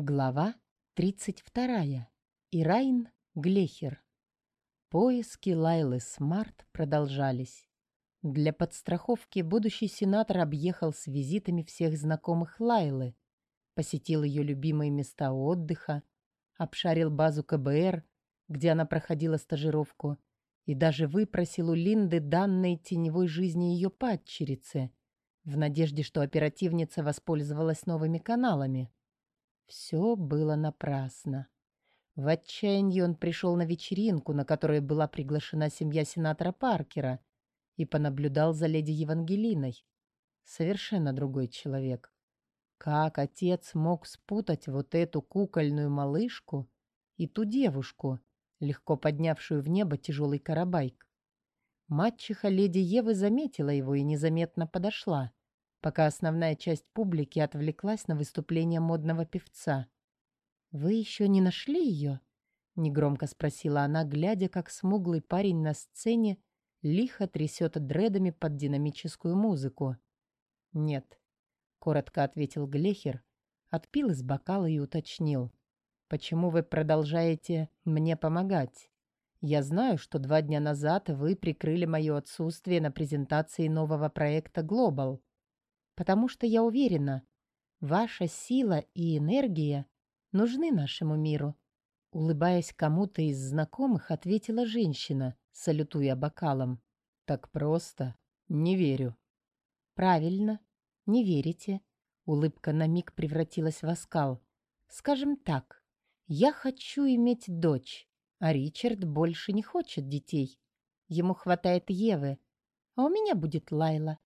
Глава 32. Ирайн Глехер. Поиски Лайлы Смарт продолжались. Для подстраховки будущий сенатор объехал с визитами всех знакомых Лайлы, посетил ее любимые места отдыха, обшарил базу КБР, где она проходила стажировку, и даже выпросил у Линды данные теневой жизни ее падчерицы, в надежде, что оперативница воспользовалась новыми каналами. Все было напрасно. В отчаянии он пришел на вечеринку, на которой была приглашена семья сенатора Паркера, и понаблюдал за леди Евангелиной. Совершенно другой человек. Как отец мог спутать вот эту кукольную малышку и ту девушку, легко поднявшую в небо тяжелый карабайк? Мачеха леди Евы заметила его и незаметно подошла пока основная часть публики отвлеклась на выступление модного певца. «Вы еще не нашли ее?» — негромко спросила она, глядя, как смуглый парень на сцене лихо трясет дредами под динамическую музыку. «Нет», — коротко ответил Глехер, отпил из бокала и уточнил. «Почему вы продолжаете мне помогать? Я знаю, что два дня назад вы прикрыли мое отсутствие на презентации нового проекта «Глобал» потому что я уверена, ваша сила и энергия нужны нашему миру. Улыбаясь кому-то из знакомых, ответила женщина, салютуя бокалом. «Так просто? Не верю». «Правильно. Не верите». Улыбка на миг превратилась в оскал. «Скажем так, я хочу иметь дочь, а Ричард больше не хочет детей. Ему хватает Евы, а у меня будет Лайла.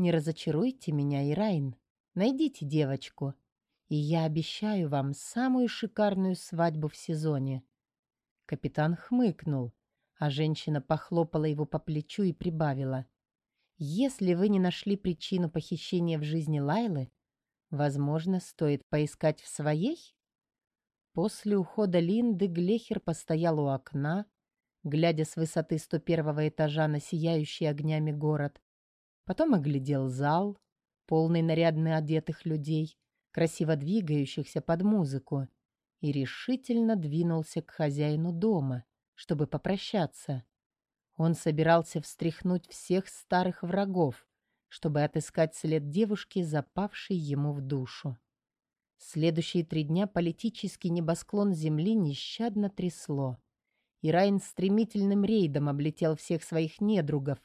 Не разочаруйте меня, Ирайн. Найдите девочку, и я обещаю вам самую шикарную свадьбу в сезоне». Капитан хмыкнул, а женщина похлопала его по плечу и прибавила. «Если вы не нашли причину похищения в жизни Лайлы, возможно, стоит поискать в своей?» После ухода Линды Глехер постоял у окна, глядя с высоты 101 этажа на сияющий огнями город, Потом оглядел зал, полный нарядно одетых людей, красиво двигающихся под музыку, и решительно двинулся к хозяину дома, чтобы попрощаться. Он собирался встряхнуть всех старых врагов, чтобы отыскать след девушки, запавшей ему в душу. Следующие три дня политический небосклон земли нещадно трясло. И Райн стремительным рейдом облетел всех своих недругов,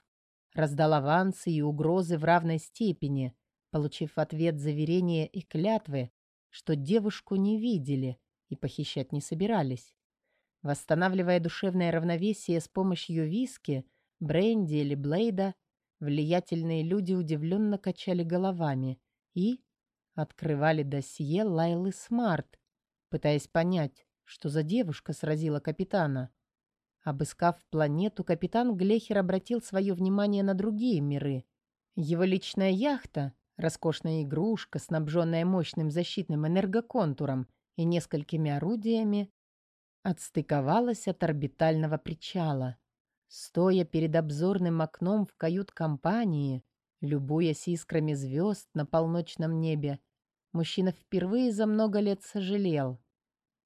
раздал авансы и угрозы в равной степени, получив в ответ заверения и клятвы, что девушку не видели и похищать не собирались. Восстанавливая душевное равновесие с помощью виски, бренди или блейда, влиятельные люди удивленно качали головами и открывали досье Лайлы Смарт, пытаясь понять, что за девушка сразила капитана. Обыскав планету, капитан Глехер обратил свое внимание на другие миры. Его личная яхта, роскошная игрушка, снабженная мощным защитным энергоконтуром и несколькими орудиями, отстыковалась от орбитального причала. Стоя перед обзорным окном в кают-компании, любуясь искрами звезд на полночном небе, мужчина впервые за много лет сожалел.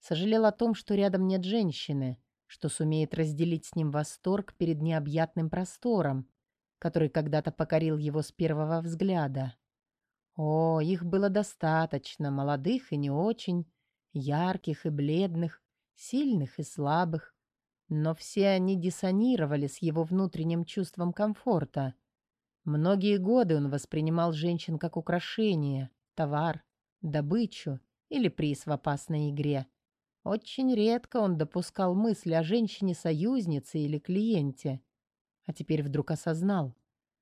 Сожалел о том, что рядом нет женщины — что сумеет разделить с ним восторг перед необъятным простором, который когда-то покорил его с первого взгляда. О, их было достаточно, молодых и не очень, ярких и бледных, сильных и слабых, но все они диссонировали с его внутренним чувством комфорта. Многие годы он воспринимал женщин как украшение, товар, добычу или приз в опасной игре — очень редко он допускал мысли о женщине-союзнице или клиенте. А теперь вдруг осознал,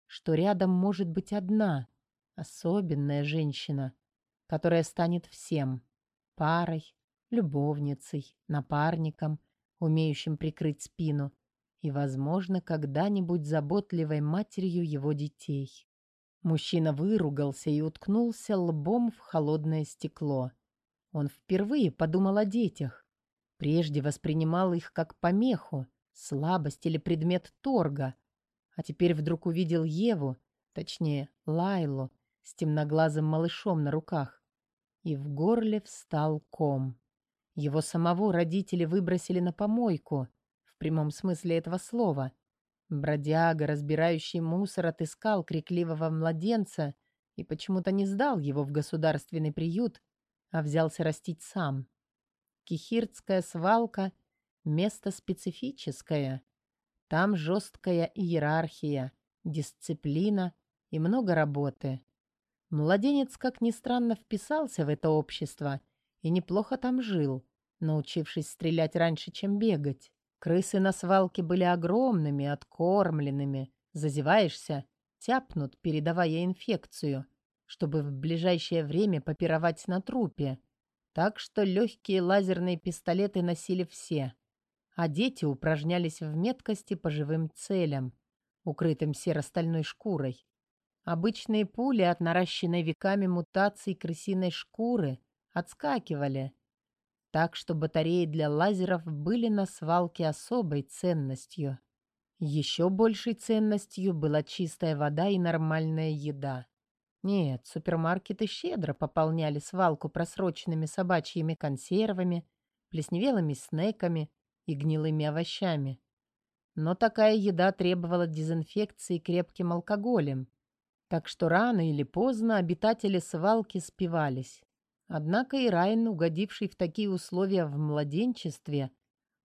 что рядом может быть одна, особенная женщина, которая станет всем — парой, любовницей, напарником, умеющим прикрыть спину и, возможно, когда-нибудь заботливой матерью его детей. Мужчина выругался и уткнулся лбом в холодное стекло. Он впервые подумал о детях. Прежде воспринимал их как помеху, слабость или предмет торга. А теперь вдруг увидел Еву, точнее, Лайлу, с темноглазым малышом на руках. и в горле встал ком. Его самого родители выбросили на помойку, в прямом смысле этого слова. Бродяга, разбирающий мусор, отыскал крикливого младенца и почему-то не сдал его в государственный приют, а взялся растить сам. Кихиртская свалка — место специфическое. Там жесткая иерархия, дисциплина и много работы. Младенец, как ни странно, вписался в это общество и неплохо там жил, научившись стрелять раньше, чем бегать. Крысы на свалке были огромными, откормленными. Зазеваешься, тяпнут, передавая инфекцию, чтобы в ближайшее время попировать на трупе. Так что легкие лазерные пистолеты носили все. А дети упражнялись в меткости по живым целям, укрытым серо-стальной шкурой. Обычные пули от наращенной веками мутаций крысиной шкуры отскакивали, так что батареи для лазеров были на свалке особой ценностью. Еще большей ценностью была чистая вода и нормальная еда. Нет, супермаркеты щедро пополняли свалку просроченными собачьими консервами, плесневелыми снеками и гнилыми овощами. Но такая еда требовала дезинфекции крепким алкоголем, так что рано или поздно обитатели свалки спивались. Однако и Райан, угодивший в такие условия в младенчестве,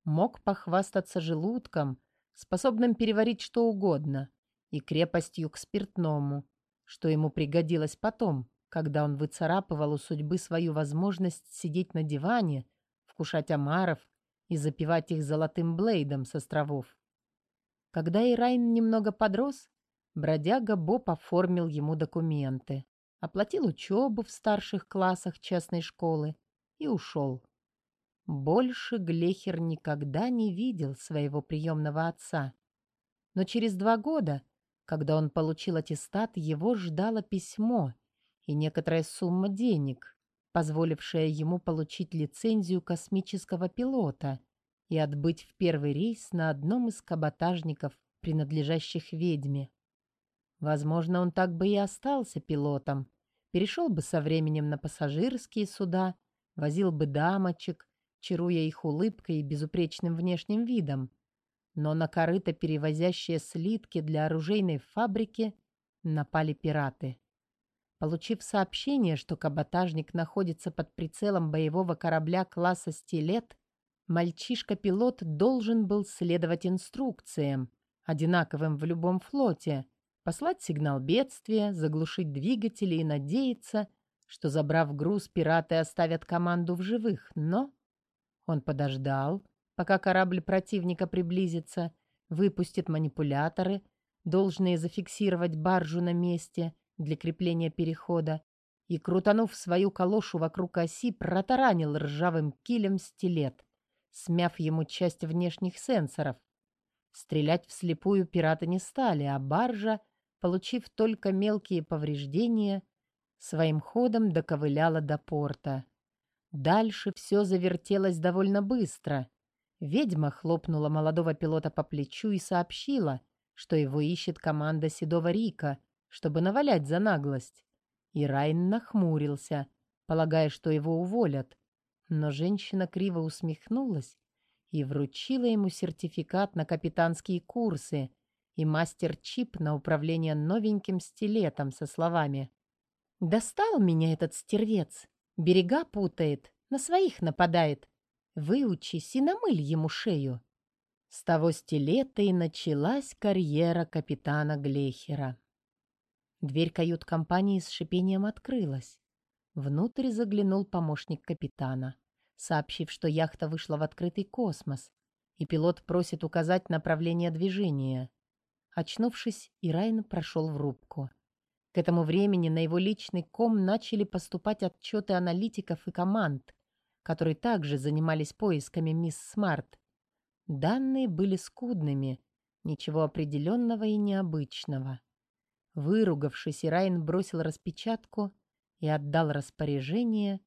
мог похвастаться желудком, способным переварить что угодно, и крепостью к спиртному, что ему пригодилось потом, когда он выцарапывал у судьбы свою возможность сидеть на диване, вкушать омаров и запивать их золотым блейдом с островов. Когда Ирайн немного подрос, бродяга Боб оформил ему документы оплатил учебу в старших классах частной школы и ушел. Больше Глехер никогда не видел своего приемного отца. Но через два года, когда он получил аттестат, его ждало письмо и некоторая сумма денег, позволившая ему получить лицензию космического пилота и отбыть в первый рейс на одном из каботажников, принадлежащих ведьме. Возможно, он так бы и остался пилотом, перешел бы со временем на пассажирские суда, возил бы дамочек, чаруя их улыбкой и безупречным внешним видом. Но на корыто, перевозящие слитки для оружейной фабрики, напали пираты. Получив сообщение, что каботажник находится под прицелом боевого корабля класса «Стилет», мальчишка-пилот должен был следовать инструкциям, одинаковым в любом флоте, послать сигнал бедствия, заглушить двигатели и надеяться, что, забрав груз, пираты оставят команду в живых. Но он подождал, пока корабль противника приблизится, выпустит манипуляторы, должные зафиксировать баржу на месте для крепления перехода, и, крутанув свою калошу вокруг оси, протаранил ржавым килем стилет, смяв ему часть внешних сенсоров. Стрелять вслепую пираты не стали, а баржа — получив только мелкие повреждения, своим ходом доковыляла до порта. Дальше все завертелось довольно быстро. Ведьма хлопнула молодого пилота по плечу и сообщила, что его ищет команда Седого Рика, чтобы навалять за наглость. И Райн нахмурился, полагая, что его уволят. Но женщина криво усмехнулась и вручила ему сертификат на капитанские курсы — и мастер-чип на управление новеньким стилетом со словами «Достал меня этот стервец, берега путает, на своих нападает. Выучись и намыль ему шею». С того стилета и началась карьера капитана Глехера. Дверь кают-компании с шипением открылась. Внутрь заглянул помощник капитана, сообщив, что яхта вышла в открытый космос, и пилот просит указать направление движения. Очнувшись, Ирайн прошел в рубку. К этому времени на его личный ком начали поступать отчеты аналитиков и команд, которые также занимались поисками мисс Смарт. Данные были скудными, ничего определенного и необычного. Выругавшись, Ирайн бросил распечатку и отдал распоряжение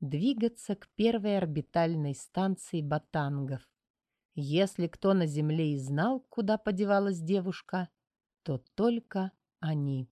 двигаться к первой орбитальной станции Батангов. Если кто на земле и знал, куда подевалась девушка, то только они.